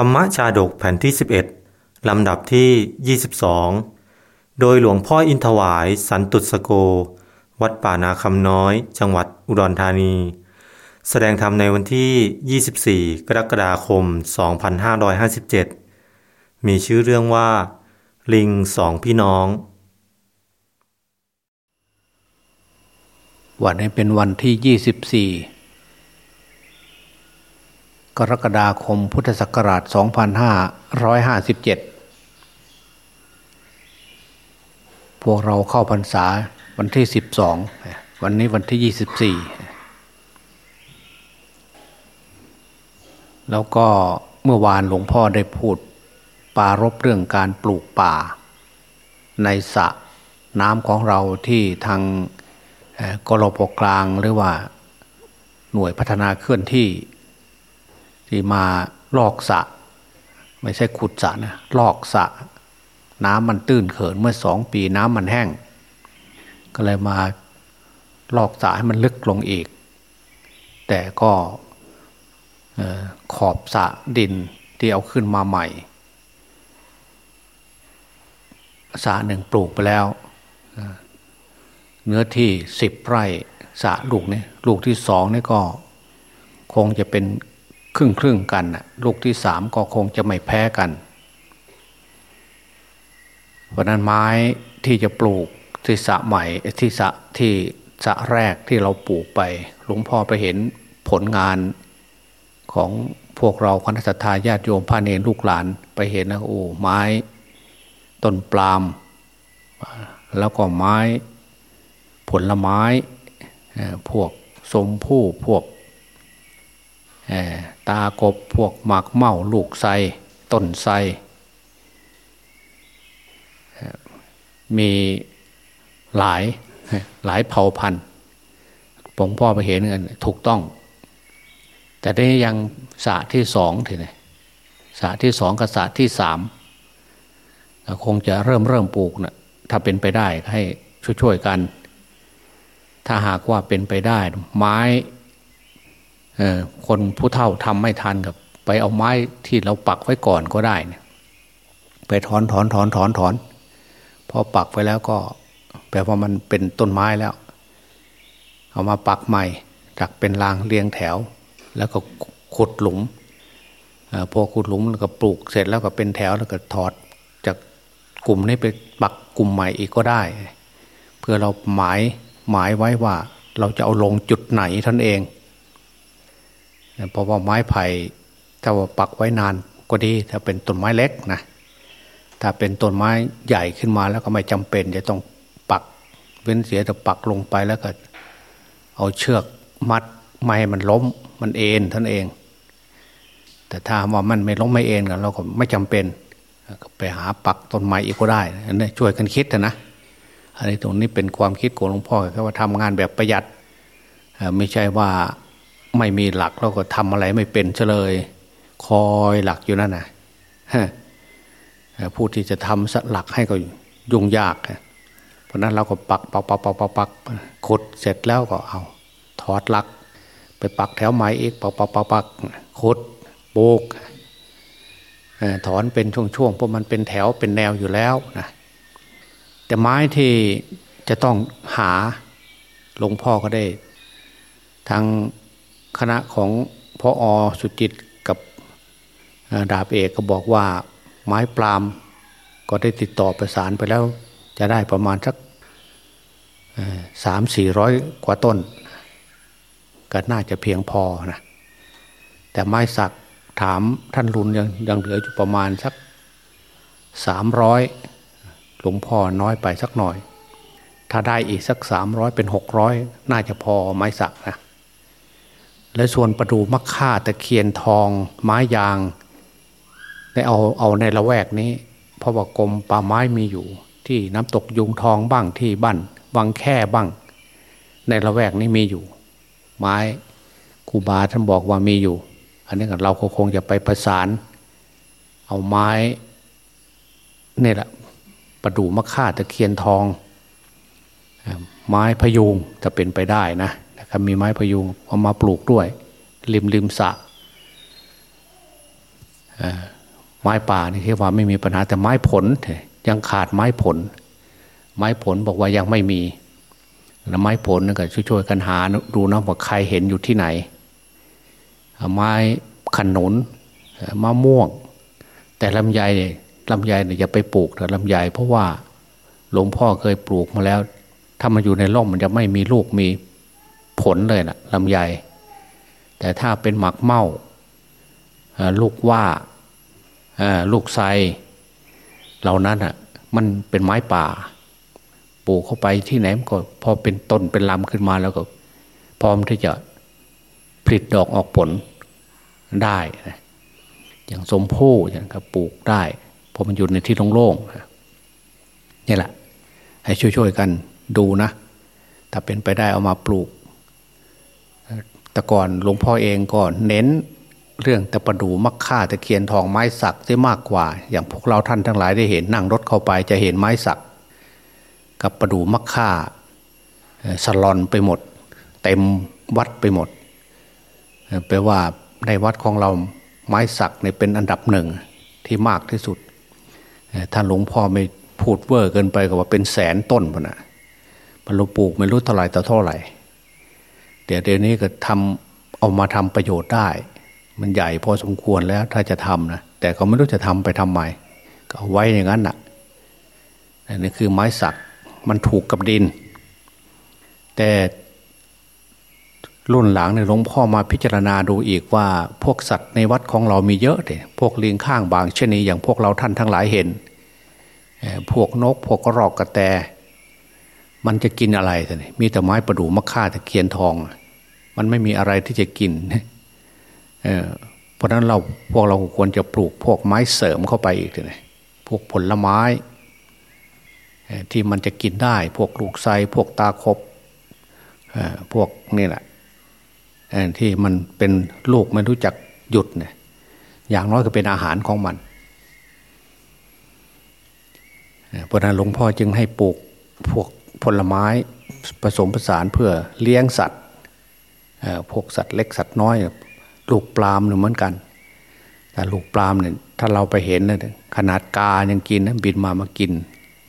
ธรรมชาดกแผ่นที่ 11 ลำดับที่ 22 โดยหลวงพ่ออินทวายสันตุสโก วัดป่านาคำน้อย จังหวัดอุดรธานี แสดงธรรมในวันที่ 24 กรกฎาคม 2557 มีชื่อเรื่องว่า ลิงสองพี่น้อง วันนี้เป็นวันที่ 24 กรกฎาคมพุทธศักราช 2557 พวกเราเข้าพรรษาวันที่ 12 วันนี้วันที่ 24 แล้วก็เมื่อวานหลวงพ่อได้พูดปารบเรื่องการปลูกป่า ในสระน้ำของเราที่ทางกรปกลางหรือว่าหน่วยพัฒนาเคลื่อนที่ ที่มาลอกสระไม่ใช่ขุดสระนะลอกสระน้ำมันตื้นเขินเมื่อสองปีน้ำมันแห้ง ก็เลยมาลอกสระให้มันลึกลงอีก แต่ก็ขอบสระดินที่เอาขึ้นมาใหม่สระหนึ่งปลูกไปแล้ว เนื้อที่สิบไร่สะลูกนี่ลูกที่สองนี่ก็ คงจะเป็น ครึ่งครึ่งกันนะลูกที่สามก็คงจะไม่แพ้กัน เพราะนั้นไม้ที่จะปลูกที่สะใหม่ที่สะที่สะแรกที่เราปลูกไป หลวงพ่อไปเห็นผลงานของพวกเราคณะสัตยาญาติโยมพระเนรลูกหลานไปเห็นนะโอ้ไม้ต้นปลาล์มแล้วก็ไม้ผลไม้พวกสมผู้พวก ตากบพวกหมากเม่าลูกไทรต้นไทรมีหลายหลายเผ่าพันธุ์ผมพ่อไปเห็นกันถูกต้อง แต่ได้ยังสระที่สองทีนี้สระที่สองกับสระที่สามคงจะเริ่มเริ่มปลูกนะถ้าเป็นไปได้ให้ช่วยๆกัน ถ้าหากว่าเป็นไปได้ ไม้ คนผู้เฒ่าทำไม่ทันกับ ไปเอาไม้ที่เราปักไว้ก่อนก็ได้เนี่ยไปถอนถอนถอนถอนถอนพอปักไว้แล้วก็แปลว่ามันเป็นต้นไม้แล้ว เอามาปักใหม่จากเป็นรางเรียงแถว แล้วก็ขุดหลุมพอขุดหลุมแล้วก็ปลูกเสร็จแล้วก็เป็นแถวแล้วก็ถอดจากกลุ่มนี้ไปปักกลุ่มใหม่อีกก็ได้ เพื่อเราหมายหมายไว้ว่าเราจะเอาลงจุดไหนท่านเอง เพราะว่าไม้ไผ่ถ้าว่าปักไว้นานก็ดี ถ้าเป็นต้นไม้เล็กนะถ้าเป็นต้นไม้ใหญ่ขึ้นมาแล้วก็ไม่จำเป็น จะต้องปักเว้นเสียแต่ปักลงไปแล้วก็เอาเชือกมัดไม่ให้มันล้มมันเอ็นท่านเอง แต่ถ้าว่ามันไม่ล้มไม่เอ็นกันเราก็ไม่จำเป็นไปหาปักต้นไม้อีกก็ได้อันนี้ช่วยกันคิดนะอันนี้ตรงนี้เป็นความคิดของหลวงพ่อค่ว่าทำงานแบบประหยัดไม่ใช่ว่า ไม่มีหลักเราก็ทำอะไรไม่เป็นเฉลย คอยหลักอยู่นั่นนะผู้ที่จะทำหลักให้ก็ยุ่งยาก เพราะนั้นเราก็ปักปักปักปักปักปักขุดเสร็จแล้วก็เอา ถอดหลัก ไปปักแถวไม้อีกปักปักปักปักขุดโบกถอนเป็นช่วงๆเพราะมันเป็นแถวเป็นแนวอยู่แล้วนะแต่ไม้ที่จะต้องหาหลวงพ่อก็ได้ทาง คณะของพออสุจิตกับดาบเอกก็บอกว่าไม้ปลามก็ได้ติดต่อประสานไปแล้ว จะได้ประมาณสักสามสี่ร้อยกว่าต้น ก็น่าจะเพียงพอนะแต่ไม้สักถามท่านรุนยังยังเหลืออยู่ประมาณสักสามร้อยหลวงพ่อน้อยไปสักหน่อย ถ้าได้อีกสักสามร้อยเป็นหกร้อยน่าจะพอไม้สักนะ และส่วนประดูมะค่าตะเคียนทอง ไม้ยางได้เอาเอาในละแวกนี้ เพราะว่ากรมป่าไม้มีอยู่ ที่น้ำตกยุงทองบ้างที่บ้านวังแค่บ้าง ในละแวกนี้มีอยู่ ไม้ครูบาท่านบอกว่ามีอยู่ อันนี้เราคงจะไปประสาน เอาไม้นี่แหละประดู่มะค่าตะเคียนทอง ไม้พยุงจะเป็นไปได้นะ ถ้ามีไม้พยุงเอามาปลูกด้วย ริมริมสระไม้ป่านี่ที่ว่าไม่มีปัญหาแต่ไม้ผล ยังขาดไม้ผล ไม้ผลบอกว่ายังไม่มีแล้วไม้ผลนั่นก็ช่วยๆกันหาดูนะว่าใครเห็นอยู่ที่ไหน ไม้ขนุนมะม่วง แต่ลำไยเนี่ยลำไยเนี่ยอย่าไปปลูกแต่ลำไยเพราะว่าหลวงพ่อเคยปลูกมาแล้ว ถ้ามันอยู่ในร่มมันจะไม่มีลูกมี ผลเลยนะลำไย แต่ถ้าเป็นหมักเมาลูกว่าลูกไทรเหล่านั้นอะ มันเป็นไม้ป่า ปลูกเข้าไปที่ไหนก็ พอเป็นต้นเป็นลำขึ้นมาแล้วก็ พร้อมที่จะผลิตดอกออกผลได้นะอย่างสมโพอย่างกับปลูกได้พอมันอยู่ในที่โล่งๆนี่แหละ ให้ช่วยๆกันดูนะ ถ้าเป็นไปได้เอามาปลูก แต่ก่อนหลวงพ่อเองก็เน้นเรื่องตะประดูมักค่าตะเคียนทองไม้สักได้มากกว่า อย่างพวกเราท่านทั้งหลายได้เห็นนั่งรถเข้าไปจะเห็นไม้สัก กับประดูมักค่าสลอนไปหมด เต็มวัดไปหมดแปลว่าในวัดของเราไม้สักเนี่ยเป็นอันดับหนึ่งที่มากที่สุดท่านหลวงพ่อไม่พูดเวอร์เกินไปกับว่าเป็นแสนต้นพนะบรรลุปลูกไม่รู้เท่าไหร่ต่อเท่าไหร่ เดี๋ยวเดี๋ยวนี้ก็ทำเอามาทำประโยชน์ได้ มันใหญ่พอสมควรแล้วถ้าจะทำนะแต่เขาไม่รู้จะทำไปทำไมก็เอาไว้อย่างนั้นนะ่ะนี่คือไม้สักมันถูกกับดิน แต่รุ่นหลังเนี่ยหลวงพ่อมาพิจารณาดูอีกว่าพวกสัตว์ในวัดของเรามีเยอะเลยพวกเลิงข้างบางเช่นนี้อย่างพวกเราท่านทั้งหลายเห็น พวกนกพวกกระรอกกระแต มันจะกินอะไรแต่นี่มีแต่ไม้ประดู่มะข่าตะเคียนทอง มันไม่มีอะไรที่จะกินเเพราะนั้นเราพวกเราควรจะปลูกพวกไม้เสริมเข้าไปอีกเลยพวกผลไม้ที่มันจะกินได้ พวกลูกไซพวกตาคบพวกนี่แหละที่มันเป็นลูกไม่รู้จักหยุดเนี่ยอย่างน้อยก็เป็นอาหารของมันเพราะนั้นหลวงพ่อจึงให้ปลูกพวก ผลไม้ผสมผสานเพื่อเลี้ยงสัตว์พวกสัตว์เล็กสัตว์น้อย ลูกปลามเหมือนกัน แต่ลูกปลามเนี่ยถ้าเราไปเห็นเนี่ยขนาดกายังกินนะบินมามากิน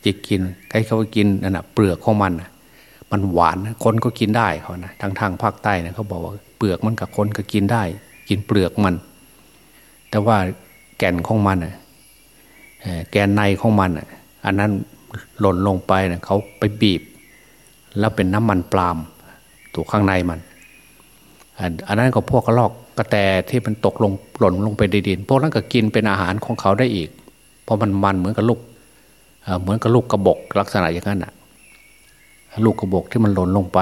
จิกกินใครเขากินนั่นแหะเปลือกของมันมันหวานคนก็กินได้เขานะทางทางภาคใต้นะเขาบอกว่าเปลือกมันกับคนก็กินได้ กินเปลือกมัน แต่ว่าแก่นของมันอะแกนในของมันอะอันนั้น หล่นลงไปเนะเขาไปบีบ แล้วเป็นน้ำมันปลามตัวข้างในมัน อันนั้นก็พวกกระลอกกระแตที่มันตกลงหล่นลงไปในดิน พวกนั้นก็กินเป็นอาหารของเขาได้อีก เพราะมันมันเหมือนกับลูกเหมือนกับลูกกระบอกลักษณะอย่างนั้นอะลูกกระบอกที่มันหล่นลงไป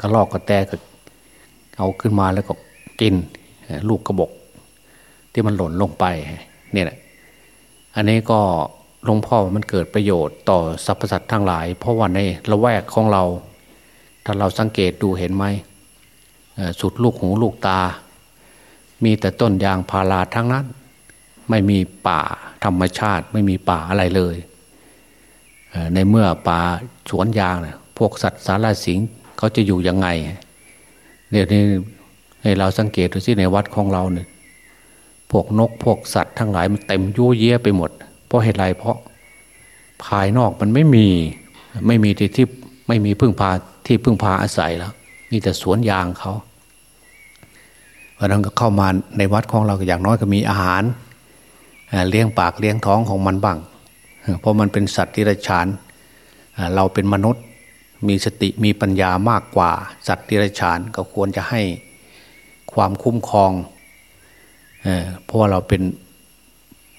กระลอกกระแตก็เอาขึ้นมาแล้วก็กินลูกกระบอกที่มันหล่นลงไปเนี่ยแหละอันนี้ก็ หลวงพ่อมันเกิดประโยชน์ต่อสรรพสัตว์ทั้งหลาย เพราะว่าในละแวกของเรา ถ้าเราสังเกตดูเห็นไหมสุดลูกหูลูกตา มีแต่ต้นยางพาราทั้งนั้น ไม่มีป่าธรรมชาติ ไม่มีป่าอะไรเลย ในเมื่อป่าสวนยางเนี่ยพวกสัตว์สารสิงเขาจะอยู่ยังไงเดี๋ยวนี้ให้เราสังเกตดูสิในวัดของเราเนี่ยพวกนกพวกสัตว์ทั้งหลายมันเต็มยุ่ยเยี่ยไปหมด เพราะเหตุไรเพราะภายนอกมันไม่มีไม่มีที่ที่ไม่มีพึ่งพาที่พึ่งพาอาศัยแล้ว มีแต่สวนยางเขาเพราะนั้นก็เข้ามาในวัดของเราอย่างน้อยก็มีอาหารเลี้ยงปากเลี้ยงท้องของมันบ้างเพราะมันเป็นสัตว์ที่ไรฉานเราเป็นมนุษย์มีสติมีปัญญามากกว่า สัตว์ที่ไรฉานก็ควรจะให้ความคุ้มครองเพราะว่าเราเป็น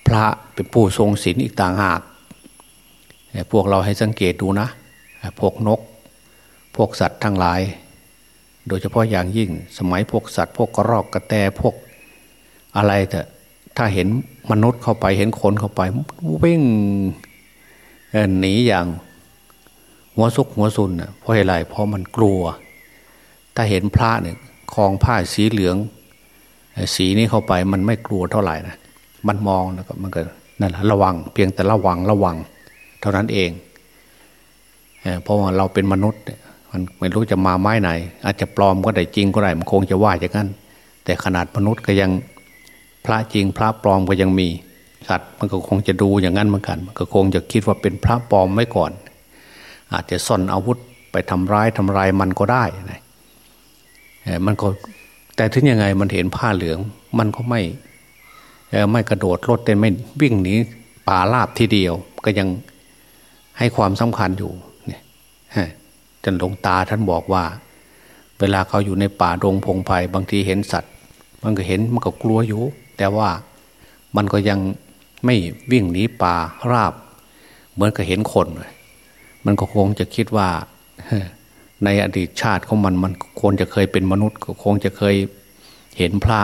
พระเป็นผู้ทรงศีลอีกต่างหาก พวกเราให้สังเกตดูนะ พวกนก พวกสัตว์ทั้งหลาย โดยเฉพาะอย่างยิ่งสมัยพวกสัตว์ พวกกระรอกกระแตพวกอะไรแต่ถ้าเห็นมนุษย์เข้าไปเห็นคนเข้าไปวิ่งหนีอย่างหัวซุกหัวซุนเพราะอะไรเพราะมันกลัว ถ้าเห็นพระเนี่ยคลองผ้าสีเหลือง สีนี้เข้าไปมันไม่กลัวเท่าไหร่นะ มันมองแล้วก็มันก็นั่นแหละระวัง เพียงแต่ระวังระวัง เท่านั้นเองเพราะว่าเราเป็นมนุษย์มันไม่รู้จะมาไม้ไหน อาจจะปลอมก็ได้จริงก็ได้มันคงจะว่าอย่างนั้นแต่ขนาดมนุษย์ก็ยังพระจริงพระปลอมก็ยังมี สัตว์มันก็คงจะดูอย่างนั้นเหมือนกัน มันก็คงจะคิดว่าเป็นพระปลอมไว้ก่อน อาจจะซ่อนอาวุธไปทำร้ายทำลายมันก็ได้นะมันก็แต่ถึงยังไงมันเห็นผ้าเหลือง มันก็ไม่ ไม่กระโดดรถเต้นไม่วิ่งหนีป่าลาบทีเดียว ก็ยังให้ความสำคัญอยู่เนี่ยจนหลวงตาท่านบอกว่า เวลาเขาอยู่ในป่าดงพงไพ่บางทีเห็นสัตว์ มันก็เห็นมันก็กลัวอยู่ แต่ว่ามันก็ยังไม่วิ่งหนีป่าราบ เหมือนกับเห็นคนมันก็คงจะคิดว่าในอดีตชาติของมันมันควรจะเคยเป็นมนุษย์ก็คงจะเคยเห็นพระ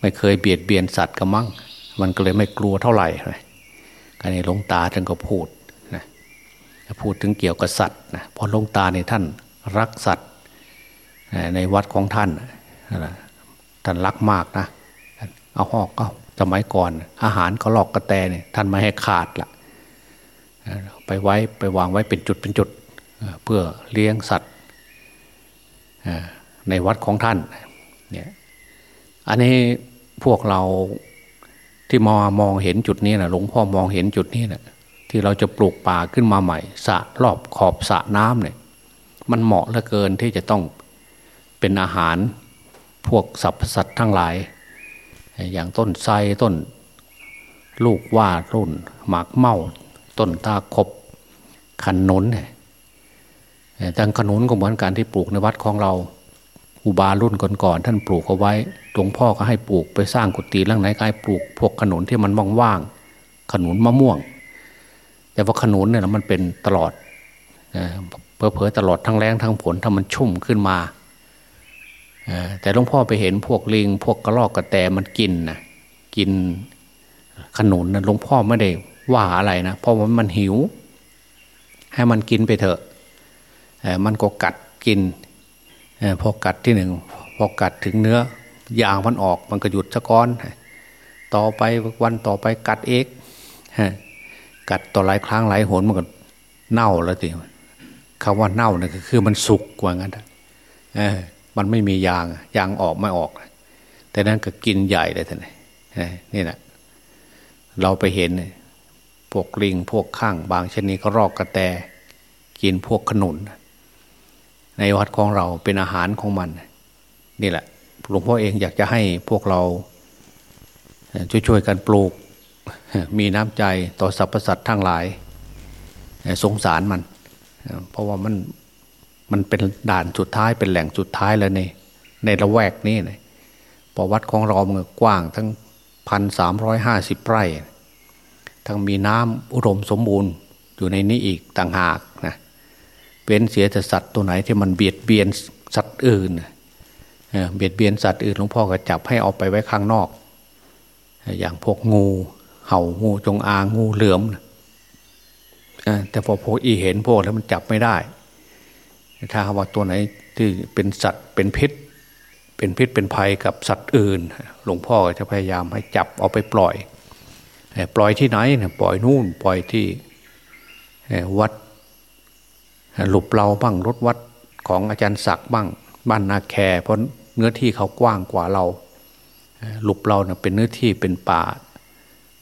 ไม่เคยเบียดเบียนสัตว์กระมังมันก็เลยไม่กลัวเท่าไหร่การนี้หลวงตาท่านก็พูดนะพูดถึงเกี่ยวกับสัตว์นะพอหลวงตาในท่านรักสัตว์ในวัดของท่านท่านรักมากนะเอาหอกก็สมัยก่อน อาหารก็หลอกกระแตเนี่ยท่านไม่ให้ขาดละไปไว้ไปวางไว้เป็นจุดเป็นจุดเพื่อเลี้ยงสัตว์ในวัดของท่านเนี่ย อันนี้พวกเราที่มามองเห็นจุดนี้นะหลวงพ่อมองเห็นจุดนี้นะที่เราจะปลูกป่าขึ้นมาใหม่สะรอบขอบสะน้ำเนี่ย มันเหมาะเหลือเกินที่จะต้องเป็นอาหารพวกสัตว์สัตว์ทั้งหลาย อย่างต้นไทรต้น ลูกว่ารุ่น หมากเมาต้นตาคบขันนนเนี่ยทางขนุนก็เหมือนการที่ปลูกในวัดของเรา อุบารุ่นก่อนๆท่านปลูกเอาไว้หลวงพ่อก็ให้ปลูกไปสร้างกุฏิล่างไหนก็ให้ปลูกพวกขนุนที่มันว่างๆขนุนมะม่วง แต่ว่าขนุนเนี่ยมันเป็นตลอดเพอเพอตลอดทั้งแรงทั้งผลถ้ามันชุ่มขึ้นมาแต่หลวงพ่อไปเห็นพวกลิง พวกกระรอกกระแตมันกินนะกินขนุนนะหลวงพ่อไม่ได้ว่าอะไรนะเพราะว่ามันหิว ให้มันกินไปเถอะมันก็กัดกิน พอกัดที่หนึ่งพอกัดถึงเนื้อยางมันออกมันก็หยุดสะก้อน ต่อไปวันต่อไปกัดเอกกัดต่อหลายครั้งหลายหนมันก็เน่าแล้วสิคำว่าเน่าเนี่ยคือมันสุกกว่างั้นมันไม่มียางยางออกไม่ออก แต่นั้นก็กินใหญ่เลยท่านนี่แหละเราไปเห็นพวกลิงพวกข้างบางชนิดก็รอกกระแต กินพวกขนุน ในวัดของเราเป็นอาหารของมัน นี่แหละหลวงพ่อเองอยากจะให้พวกเราช่วยๆกันปลูก มีน้ำใจต่อสรรพสัตว์ทั้งหลาย สงสารมัน เพราะว่ามันมันเป็นด่านสุดท้ายเป็นแหล่งสุดท้ายแล้วในในละแวกนี้นะปวัดของเรามันกว้างทั้งพันสามร้อยห้าสิบไร่ ทั้งมีน้ำอุดมสมบูรณ์อยู่ในนี้อีกต่างหาก เว้นเสียแต่สัตว์ตัวไหนที่มันเบียดเบียนสัตว์อื่นเบียดเบียนสัตว์อื่นหลวงพ่อก็จับให้เอาไปไว้ข้างนอก อย่างพวกงูเห่างูจงอางงูเหลือมแต่พอพวกอีเห็นพวกแล้วมันจับไม่ได้ ถ้าว่าตัวไหนที่เป็นสัตว์เป็นพิษ เป็นพิษเป็นภัยกับสัตว์อื่น หลวงพ่อจะพยายามให้จับเอาไปปล่อย ปล่อยที่ไหนปล่อยนู่นปล่อยที่วัด หลุบเราบ้างรถวัดของอาจารย์ศักดิ์บ้างบ้านนาแคเพราะเนื้อที่เขากว้างกว่าเราหลุบเราเนะเป็นเนื้อที่เป็นป่า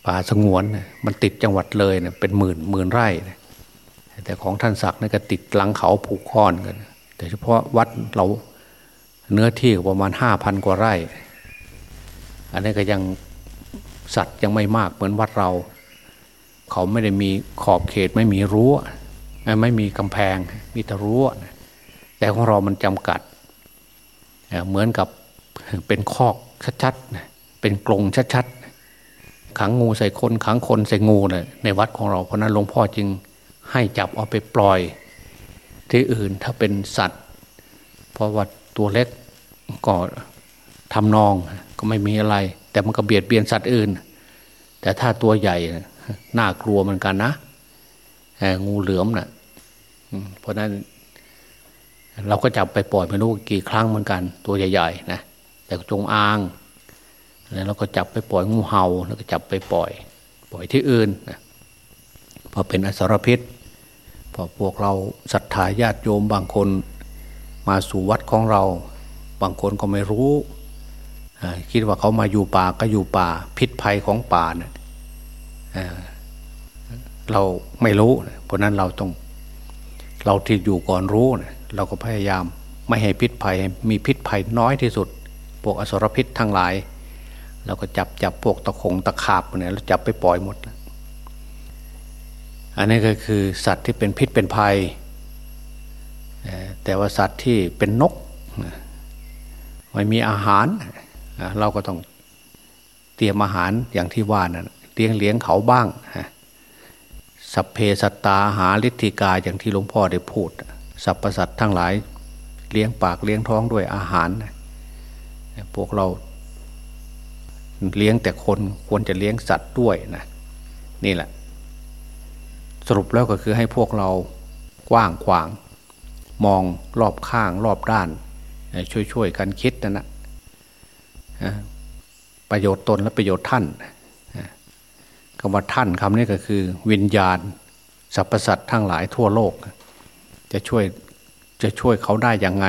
ป่าสงวนมันติดจังหวัดเลยเนะเป็นหมื่นหมื่นไร่ แต่ของท่านศักดิ์นี่ก็ติดหลังเขาผูกค้อนกัน แต่เฉพาะวัดเราเนื้อที่ประมาณห้าพันกว่าไร่ อันนี้ก็ยังสัตว์ยังไม่มากเหมือนวัดเรา เขาไม่ได้มีขอบเขตไม่มีรั้ว ไม่มีกำแพงมีแต่รั้วแต่ของเรามันจำกัดเหมือนกับเป็นคอกชัดๆเป็นกรงชัดๆขังงูใส่คนขังคนใส่งูเนยในวัดของเราเพราะนั้นหลวงพ่อจึงให้จับเอาไปปล่อย ที่อื่นถ้าเป็นสัตว์ เพราะว่าตัวเล็กก็ทำนองก็ไม่มีอะไร แต่มันก็เบียดเบียนสัตว์อื่น แต่ถ้าตัวใหญ่น่ากลัวเหมือนกันนะงูเหลือมนะ่ะ เพราะนั้น เราก็จับไปปล่อยไม่รู้กี่ครั้งเหมือนกัน ตัวใหญ่ๆนะแต่จงอางแล้วเราก็จับไปปล่อยงูเห่า แล้วก็จับไปปล่อย ปล่อยที่อื่นนะพอเป็นอสรพิษพอพวกเราศรัทธาญาติโยมบางคนมาสู่วัดของเรา บางคนก็ไม่รู้คิดว่าเขามาอยู่ป่าก็อยู่ป่าพิษภัยของป่าเนะี่ยเราไม่รู้ เพราะนั้นเราต้อง เราที่อยู่ก่อนรู้เนะเราก็พยายามไม่ให้พิษภัยมีพิษภัยน้อยที่สุด พวกอสรพิษทั้งหลาย เราก็จับจับพวกตะคงตะขาบเนี่ยเราจับไปปล่อยหมด อันนี้ก็คือสัตว์ที่เป็นพิษเป็นภัย แต่ว่าสัตว์ที่เป็นนกไม่มีอาหาร เราก็ต้องเตรียมอาหารอย่างที่ว่านะเลี้ยงเลี้ยงเขาบ้าง สัพเพสัตตาหาฤทธิกาอย่างที่หลวงพ่อได้พูดสรรพสัตว์ทั้งหลายเลี้ยงปากเลี้ยงท้องด้วยอาหาร พวกเราเลี้ยงแต่คนควรจะเลี้ยงสัตว์ด้วยนะนี่แหละ สรุปแล้วก็คือให้พวกเรากว้างขวาง มองรอบข้างรอบด้าน ช่วยๆกันคิดนะนะประโยชน์ตนและประโยชน์ท่าน คำว่าท่านคำนี้ก็คือ วิญญาณสรรพสัตว์ทั้งหลายทั่วโลก จะช่วยจะช่วยเขาได้อย่างไง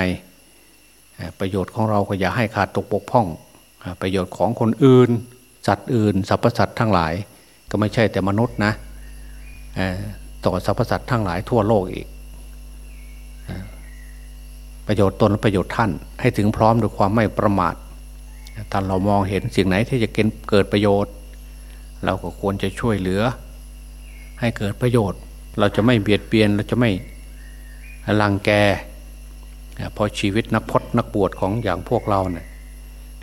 ประโยชน์ของเราก็อย่าให้ขาดตกบกพร่อง ประโยชน์ของคนอื่น สัตว์อื่นสรรพสัตว์ทั้งหลาย ก็ไม่ใช่แต่มนุษย์นะต่อสรรพสัตว์ทั้งหลายทั่วโลกอีก ประโยชน์ตนและประโยชน์ท่าน ให้ถึงพร้อมด้วยความไม่ประมาทถ้าเรามองเห็นสิ่งไหนที่จะเกิดประโยชน์ เราก็ควรจะช่วยเหลือ ให้เกิดประโยชน์ เราจะไม่เบียดเบียนเราจะไม่ลังแกพอชีวิตนักพจนักบวชของอย่างพวกเราเนี่ย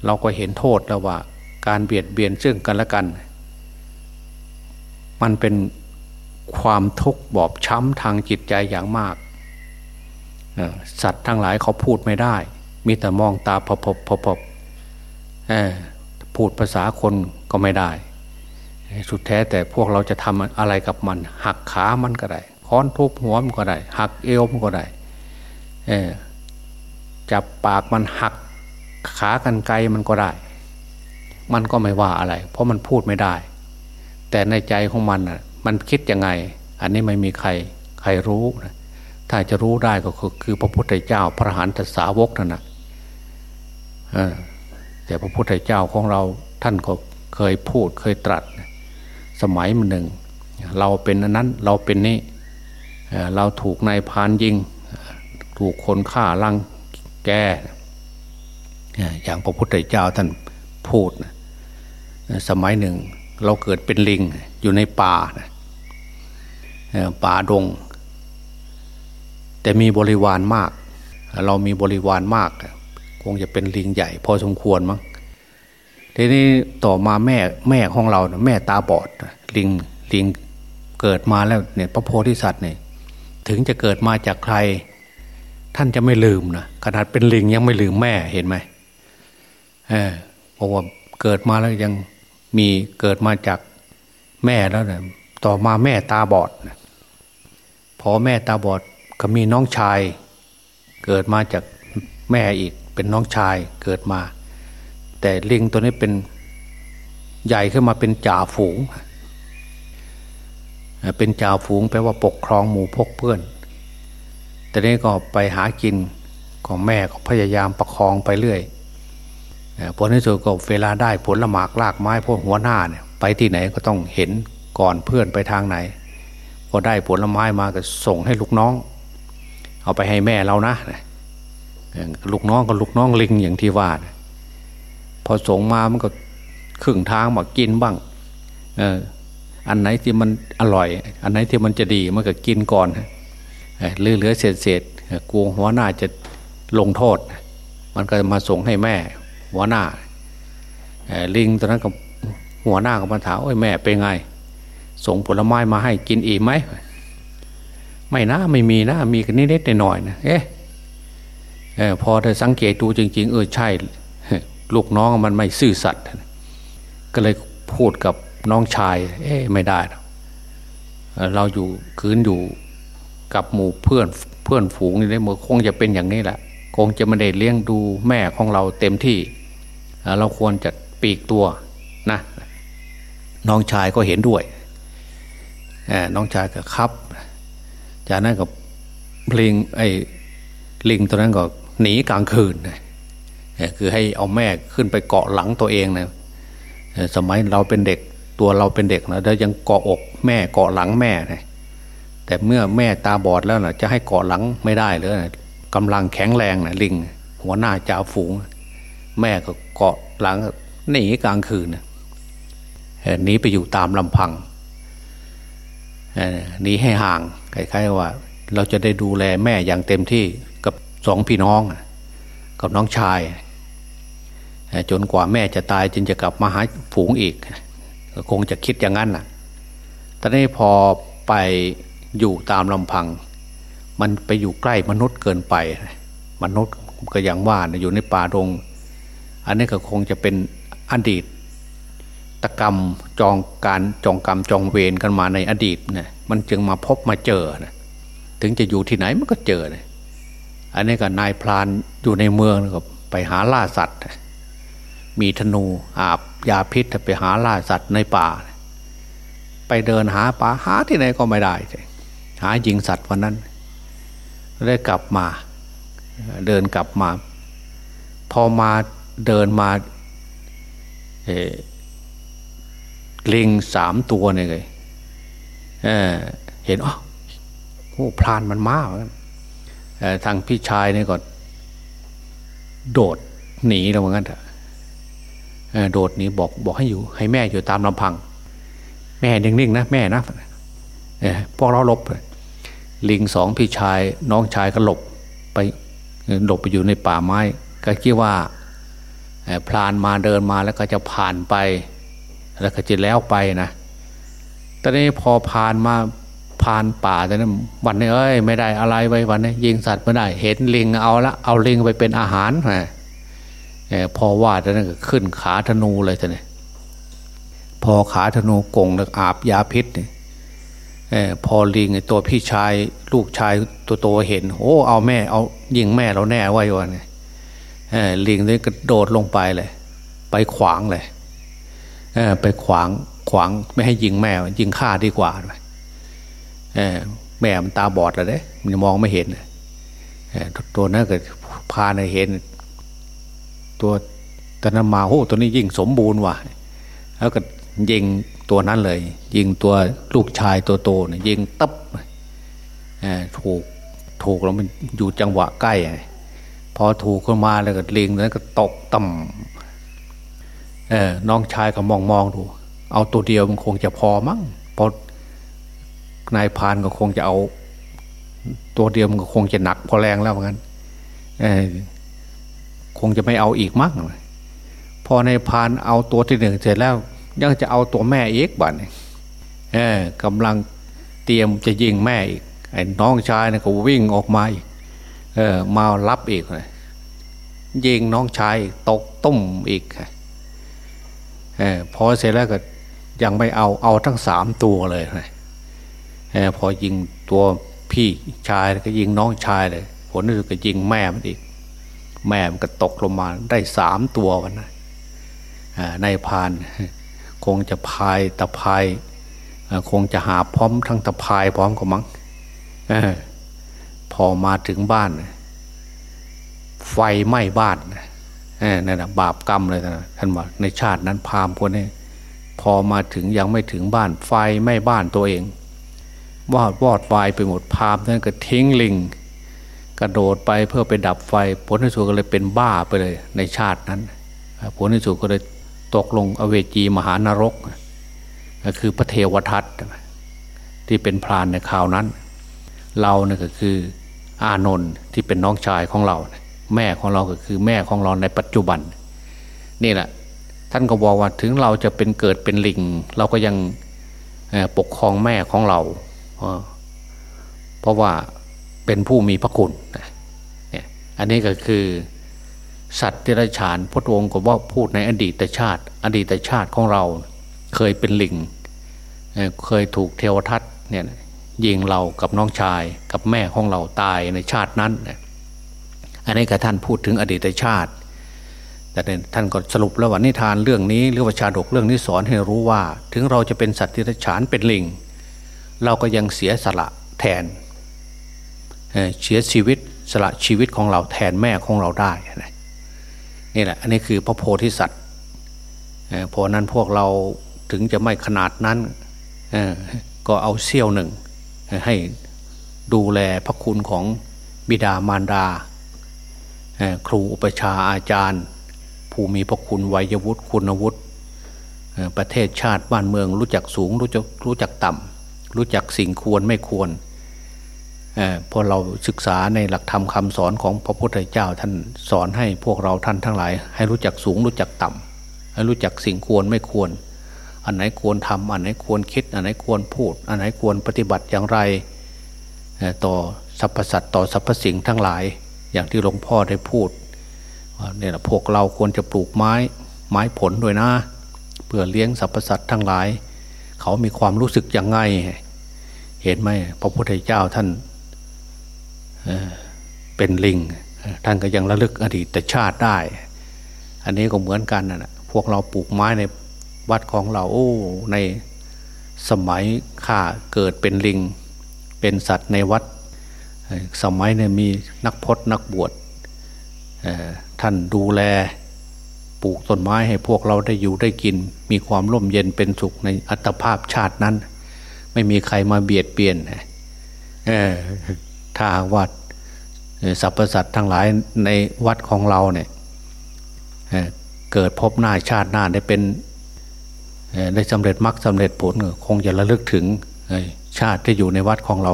เราก็เห็นโทษแล้วว่า การเบียดเบียนซึ่งกันและกัน มันเป็นความทุกข์บอบช้ำทางจิตใจอย่างมาก สัตว์ทั้งหลายเขาพูดไม่ได้ มีแต่มองตาพบพบพบพบพูดภาษาคนก็ไม่ได้ สุดแท้แต่พวกเราจะทำอะไรกับมัน หักขามันก็ได้ค้อนทุบหัวมันก็ได้ หักเอวมันก็ได้จับปากมันหักขากันไกลมันก็ได้ มันก็ไม่ว่าอะไร เพราะมันพูดไม่ได้ แต่ในใจของมันอะ มันคิดยังไง อันนี้ไม่มีใครใครรู้นะถ้าจะรู้ได้ก็คือคือพระพุทธเจ้าพระหันตสาวกนั่นนะแต่พระพุทธเจ้าของเราท่านก็เคยพูดเคยตรัส สมัยมันหนึ่ง เราเป็นนั้นเราเป็นนี่เราถูกนายพานยิง ถูกคนฆ่าลังแกอย่างพระพุทธเจ้าท่านพูดนะสมัยหนึ่ง เราเกิดเป็นลิงอยู่ในป่านะป่าดง แต่มีบริวารมาก เรามีบริวารมาก คงจะเป็นลิงใหญ่พอสมควรมั้ง ทีนี้ต่อมาแม่แม่ของเราแม่ตาบอดลิงลิงเกิดมาแล้วเนี่ยพระโพธิสัตว์เนี่ยถึงจะเกิดมาจากใคร ท่านจะไม่ลืมนะขนาดเป็นลิงยังไม่ลืมแม่เห็นไหมเพราะว่าเกิดมาแล้วยังมีเกิดมาจากแม่แล้วเนี่ยต่อมาแม่ตาบอดพอแม่ตาบอดก็มีน้องชาย เกิดมาจากแม่อีกเป็นน้องชายเกิดมา แต่ลิงตัวนี้เป็นใหญ่ขึ้นมาเป็นจ่าฝูง เป็นจ่าฝูงแปลว่าปกครองหมู่พกเพื่อน แต่นี้ก็ไปหากินของแม่ก็พยายามประคองไปเรื่อยผลที่สุดก็เวลาได้ผลละหมากลากไม้พวกหัวหน้าเนี่ยไปที่ไหนก็ต้องเห็นก่อนเพื่อนไปทางไหน พอได้ผลละไม้มาก็ส่งให้ลูกน้อง เอาไปให้แม่เรานะลูกน้องก็ลูกน้องลิงอย่างที่ว่า พอส่งมามันก็ครึ่งทางมากินบ้างเอออันไหนที่มันอร่อย อันไหนที่มันจะดีมันก็กินก่อนเหลือเหลือเศษเศษกลัวหัวหน้าจะลงโทษ มันก็มาส่งให้แม่ หัวหน้าลิงตอนนั้นก็หัวหน้าก็มาถามโอ้ยแม่เป็นไง ส่งผลไม้มาให้กินอีกไหมไม่นะไม่มีนะมีกันนิดๆหน่อยๆนะเอ๊ะพอได้สังเกตดูจริง ๆ เออใช่ ลูกน้องมันไม่ซื่อสัตย์ก็เลยพูดกับน้องชาย เอ๊ะไม่ได้เราอยู่คืนอยู่กับหมู่เพื่อนเพื่อนฝูงนี่ได้มื่อคงจะเป็นอย่างนี้แหละคงจะไม่ได้เลี้ยงดูแม่ของเราเต็มที่ เราควรจะปีกตัวนะน้องชายก็เห็นด้วยน้องชายก็ครับ จากนั้นก็ลิงไอ้ลิงตัวนั้นก็หนีกลางคืน คือให้เอาแม่ขึ้นไปเกาะหลังตัวเองนะสมัยเราเป็นเด็กตัวเราเป็นเด็กนะแล้วยังเกาะอกแม่เกาะหลังแม่นะแต่เมื่อแม่ตาบอดแล้วนะจะให้เกาะหลังไม่ได้เลยนะกำลังแข็งแรงนะลิง หัวหน้าจ่าฝูง แม่ก็เกาะหลังหนีกลางคืนหนีไปอยู่ตามลำพังหนีให้ห่างคล้ายๆว่า เราจะได้ดูแลแม่อย่างเต็มที่กับสองพี่น้อง กับน้องชาย จนกว่าแม่จะตายจึงจะกลับมาหาฝูงอีกคงจะคิดอย่างนั้นน่ะตอนนี้พอไปอยู่ตามลำพัง มันไปอยู่ใกล้มนุษย์เกินไป มนุษย์ก็อย่างว่าอยู่ในป่าดงอันนี้ก็คงจะเป็นอดีตตกรรมจองการจองกรรมจองเวรกันมาในอดีตเนี่ยมันจึงมาพบมาเจอนะถึงจะอยู่ที่ไหนมันก็เจอเลยอันนี้ก็นายพรานอยู่ในเมืองก็ไปหาล่าสัตว์ มีธนูอาบยาพิษไปหาล่าสัตว์ในป่า ไปเดินหาป่าหาที่ไหนก็ไม่ได้ หายิงสัตว์วันนั้น ได้กลับมา เดินกลับมา พอมาเดินมาเลิงสามตัวเนี่ยเลยเเห็นอ๋อโอ้พรานมันมาเหมือนกันทางพี่ชายเนี่ยก็โดดหนีแล้วเหมือนกันเถอะ โดดนี้บอกบอกให้อยู่ ให้แม่อยู่ตามลำพัง แม่นิ่งๆนะแม่นะพวกเราหลบ ลิงสองพี่ชายน้องชายก็หลบไปหลบไปอยู่ในป่าไม้ ก็คิดว่าพลานมาเดินมาแล้วก็จะผ่านไป แล้วก็จะแล้วไปนะตอนนี้พอผ่านมาผ่านป่าแต่นั้นวันนี้เอ้ย ไม่ได้อะไรไว้วันนี้ยิงสัตว์ไม่ได้ เห็นลิงเอาละเอาลิงไปเป็นอาหารฮะ พอว่าแต่นั้นก็ขึ้นขาธนูเลยท่านเนี่ยพอขาธนูกงแล้วอาบยาพิษเนี่ยพอลิงตัวพี่ชายลูกชายตัวโตเห็น โอ้เอาแม่เอายิงแม่เราแน่ไว้วันนี้ลิงนี่กระโดดลงไปเลย ไปขวางเลยไปขวางขวางไม่ให้ยิงแม่ ยิงฆ่าดีกว่าแม่มันตาบอดเลยเด้มันมองไม่เห็นตัวนั้นเกิดพาในเห็น ตัวตนมาโอ้ตัวนี้ยิ่งสมบูรณ์ว่ะแล้วก็ยิงตัวนั้นเลย ยิงตัวลูกชายตัวโตเนี่ยยิงตับถูกถูกแล้วมันอยู่จังหวะใกล้พอถูกขึ้นมาแล้วก็ลิงนั้นก็ตกต่ำน้องชายก็มองมองดู เอาตัวเดียวมันคงจะพอมั้งพอนายพานก็คงจะเอา ตัวเดียวมันก็คงจะหนักพอแรงแล้วเหมือนกัน คงจะไม่เอาอีกมั้งพอในพานเอาตัวที่หนึ่งเสร็จแล้ว ยังจะเอาตัวแม่อีกบัดเออกำลังเตรียมจะยิงแม่อีกไอ้น้องชายเนี่ยก็วิ่งออกมาอีกเออมารับอีกเลยยิงน้องชายตกตุ้มอีกเออพอเสร็จแล้วก็ยังไม่เอาเอาทั้งสามตัวเลยเออพอยิงตัวพี่ชายก็ยิงน้องชายเลย ผลที่สุดก็ยิงแม่มันอีก แม่มันก็ตกลงมาได้สามตัววันนะในพานคงจะพายตะพายคงจะหาพร้อมทั้งตะพายพร้อมกับมั้งพอมาถึงบ้าน ไฟไหม้บ้านนั่นแหะบาปกรรมเลยนะท่านว่าในชาตินั้นพามคนนี้พอมาถึงยังไม่ถึงบ้านไฟไหม้บ้านตัวเองวอดวอดไฟไปหมดพามนั้นก็ทิ้งลิง กระโดดไปเพื่อไปดับไฟ ผลที่สุดก็เลยเป็นบ้าไปเลยในชาตินั้น ผลที่สุดก็เลยตกลงอเวจีมหานรกก็คือพระเทวทัตที่เป็นพรานในข่าวนั้น เราเนี่ยก็คืออานนท์ที่เป็นน้องชายของเรา แม่ของเราก็คือแม่ของเราในปัจจุบัน นี่แหละ ท่านก็บอกว่าถึงเราจะเป็นเกิดเป็นลิง เราก็ยังปกครองแม่ของเรา เพราะว่า เป็นผู้มีพระคุณเนี่ยอันนี้ก็คือสัตว์ที่ไรฉานพุทธองค์ก็ว่าพูดในอดีตชาติ อดีตชาติของเราเคยเป็นลิงเคยถูกเทวทัตเนี่ยยิงเรากับน้องชายกับแม่ของเราตายในชาตินั้น อันนี้กับท่านพูดถึงอดีตชาติ แต่ท่านก็สรุปแล้วว่านิทานเรื่องนี้หรือว่าชาดกเรื่องนี้สอนให้รู้ว่า ถึงเราจะเป็นสัตว์ที่ไรฉานเป็นลิง เราก็ยังเสียสละแทน เสียชีวิตสละชีวิตของเราแทนแม่ของเราได้นี่แหละอันนี้คือพระโพธิสัตว์เพราะนั้นพวกเราถึงจะไม่ขนาดนั้นก็เอาเสี้ยวหนึ่ง ให้ดูแลพระคุณของบิดามารดา ครูอุปชาอาจารย์ ผู้มีพระคุณวัยวุฒิคุณวุฒิประเทศชาติบ้านเมืองรู้จักสูงรู้จักรู้จักต่ำรู้จักสิ่งควรไม่ควร พอเราศึกษาในหลักธรรมคำสอนของพระพุทธเจ้าท่านสอนให้พวกเราท่านทั้งหลาย ให้รู้จักสูงรู้จักต่ำให้รู้จักสิ่งควรไม่ควร อันไหนควรทำอันไหนควรคิด อันไหนควรพูด อันไหนควรปฏิบัติอย่างไร ต่อสรรพสัตว์ต่อสรรพสิ่งทั้งหลาย อย่างที่หลวงพ่อได้พูดเนี่ยพวกเราควรจะปลูกไม้ไม้ผลด้วยนะ เพื่อเลี้ยงสรรพสัตว์ทั้งหลาย เขามีความรู้สึกยังไง เห็นไหมพระพุทธเจ้าท่าน เป็นลิง ท่านก็ยังระลึกอดีตชาติได้ อันนี้ก็เหมือนกันนะพวกเราปลูกไม้ในวัดของเราโอ้ในสมัยข้าเกิดเป็นลิง เป็นสัตว์ในวัด สมัยเนี่ยมีนักพจนักบวชท่านดูแลปลูกต้นไม้ให้พวกเราได้อยู่ได้กิน มีความร่มเย็นเป็นสุขในอัตภาพชาตินั้น ไม่มีใครมาเบียดเบียน ถ้าวัดสรรพสัตว์ทั้งหลายในวัดของเราเนี่ยเกิดพบหน้าชาติหน้าได้เป็นได้สำเร็จมรรคสำเร็จผลคงจะระลึกถึงชาติที่อยู่ในวัดของเรา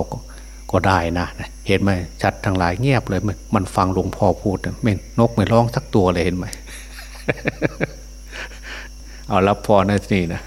ก็ได้นะเห็นไหมชัดทั้งหลายเงียบเลย มันฟังหลวงพ่อพูดไม่นกไม่ร้องสักตัวเลยเห็นไหมเอารับพอนะนี่นะ